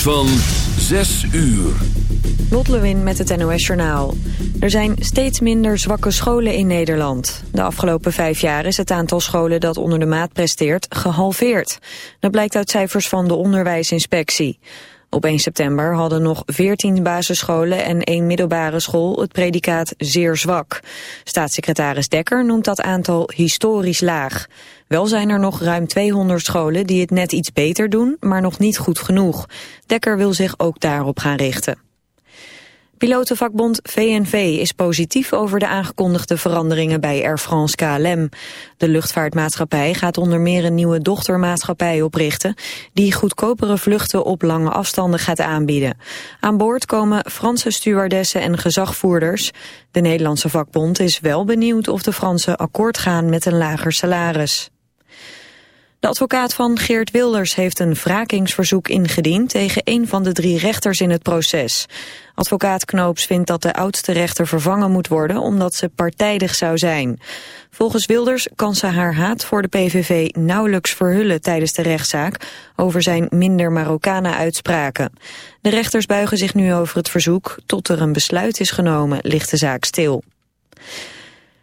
van 6 uur. Lot Lewin met het NOS Journaal. Er zijn steeds minder zwakke scholen in Nederland. De afgelopen vijf jaar is het aantal scholen dat onder de maat presteert gehalveerd. Dat blijkt uit cijfers van de onderwijsinspectie. Op 1 september hadden nog 14 basisscholen en één middelbare school het predicaat zeer zwak. Staatssecretaris Dekker noemt dat aantal historisch laag. Wel zijn er nog ruim 200 scholen die het net iets beter doen, maar nog niet goed genoeg. Dekker wil zich ook daarop gaan richten. Pilotenvakbond VNV is positief over de aangekondigde veranderingen bij Air France KLM. De luchtvaartmaatschappij gaat onder meer een nieuwe dochtermaatschappij oprichten... die goedkopere vluchten op lange afstanden gaat aanbieden. Aan boord komen Franse stewardessen en gezagvoerders. De Nederlandse vakbond is wel benieuwd of de Fransen akkoord gaan met een lager salaris. De advocaat van Geert Wilders heeft een wrakingsverzoek ingediend tegen een van de drie rechters in het proces. Advocaat Knoops vindt dat de oudste rechter vervangen moet worden omdat ze partijdig zou zijn. Volgens Wilders kan ze haar haat voor de PVV nauwelijks verhullen tijdens de rechtszaak over zijn minder Marokkanen uitspraken. De rechters buigen zich nu over het verzoek. Tot er een besluit is genomen ligt de zaak stil.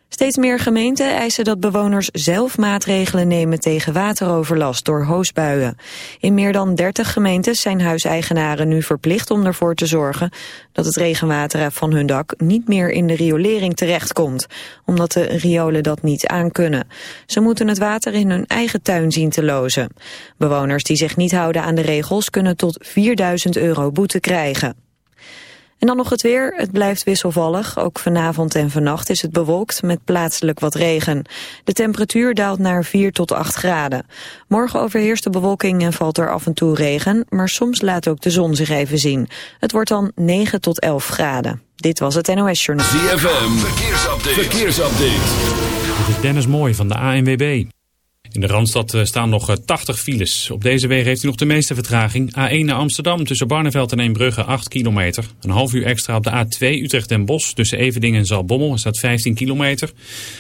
Steeds meer gemeenten eisen dat bewoners zelf maatregelen nemen tegen wateroverlast door hoosbuien. In meer dan 30 gemeentes zijn huiseigenaren nu verplicht om ervoor te zorgen dat het regenwater van hun dak niet meer in de riolering terechtkomt, omdat de riolen dat niet aankunnen. Ze moeten het water in hun eigen tuin zien te lozen. Bewoners die zich niet houden aan de regels kunnen tot 4000 euro boete krijgen. En dan nog het weer. Het blijft wisselvallig. Ook vanavond en vannacht is het bewolkt met plaatselijk wat regen. De temperatuur daalt naar 4 tot 8 graden. Morgen overheerst de bewolking en valt er af en toe regen. Maar soms laat ook de zon zich even zien. Het wordt dan 9 tot 11 graden. Dit was het NOS Journal. ZFM. Verkeersupdate. Verkeersupdate. Dit is Dennis Mooi van de ANWB. In de Randstad eh, staan nog 80 eh, files. Op deze wegen heeft u nog de meeste vertraging. A1 naar Amsterdam tussen Barneveld en Eembrugge 8 kilometer. Een half uur extra op de A2 Utrecht en Bos tussen Evedingen en Zalbommel. Staat 15 kilometer.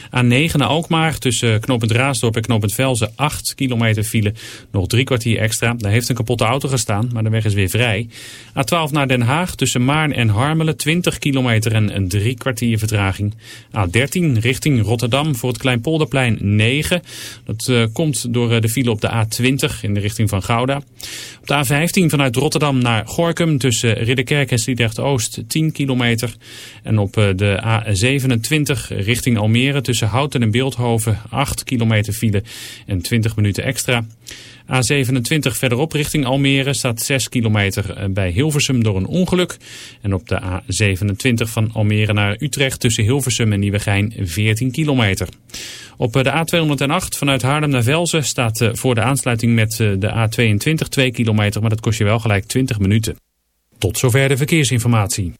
A9 naar Alkmaar tussen knooppunt Raasdorp en knooppunt Velzen 8 kilometer file. Nog drie kwartier extra. Daar heeft een kapotte auto gestaan, maar de weg is weer vrij. A12 naar Den Haag tussen Maarn en Harmelen 20 kilometer en een drie kwartier vertraging. A13 richting Rotterdam voor het Kleinpolderplein 9. Dat komt door eh, de file op de A20 in de richting van Gouda. Op de A15 vanuit Rotterdam naar Gorkum tussen Ridderkerk en Sliedrecht-Oost 10 kilometer. En op eh, de A27 richting Almere tussen Houten en Beeldhoven 8 kilometer file en 20 minuten extra. A27 verderop richting Almere staat 6 kilometer eh, bij Hilversum door een ongeluk. En op de A27 van Almere naar Utrecht tussen Hilversum en Nieuwegein 14 kilometer. Op eh, de A208 vanuit Haarlem naar Velzen staat eh, voor de aansluiting met de A22 2 kilometer, maar dat kost je wel gelijk 20 minuten. Tot zover de verkeersinformatie.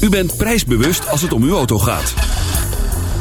U bent prijsbewust als het om uw auto gaat.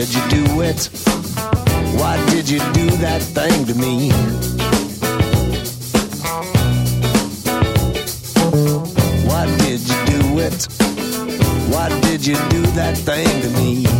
did you do it? Why did you do that thing to me? Why did you do it? Why did you do that thing to me?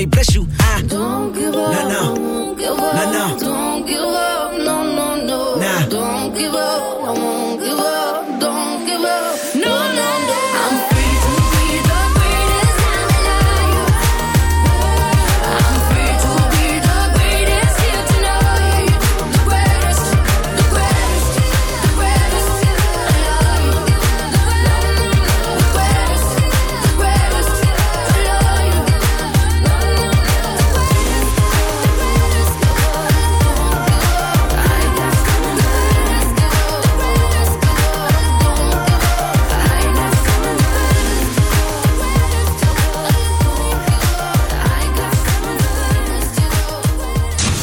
me. Bless you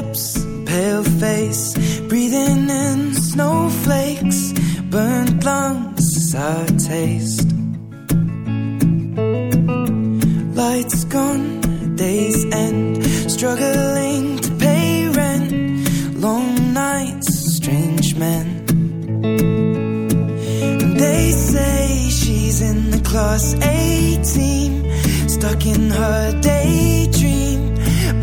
lips, pale face, breathing in snowflakes, burnt lungs is taste. Lights gone, days end, struggling to pay rent, long nights, strange men. And they say she's in the class 18, stuck in her daydream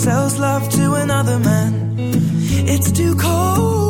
sells love to another man. It's too cold.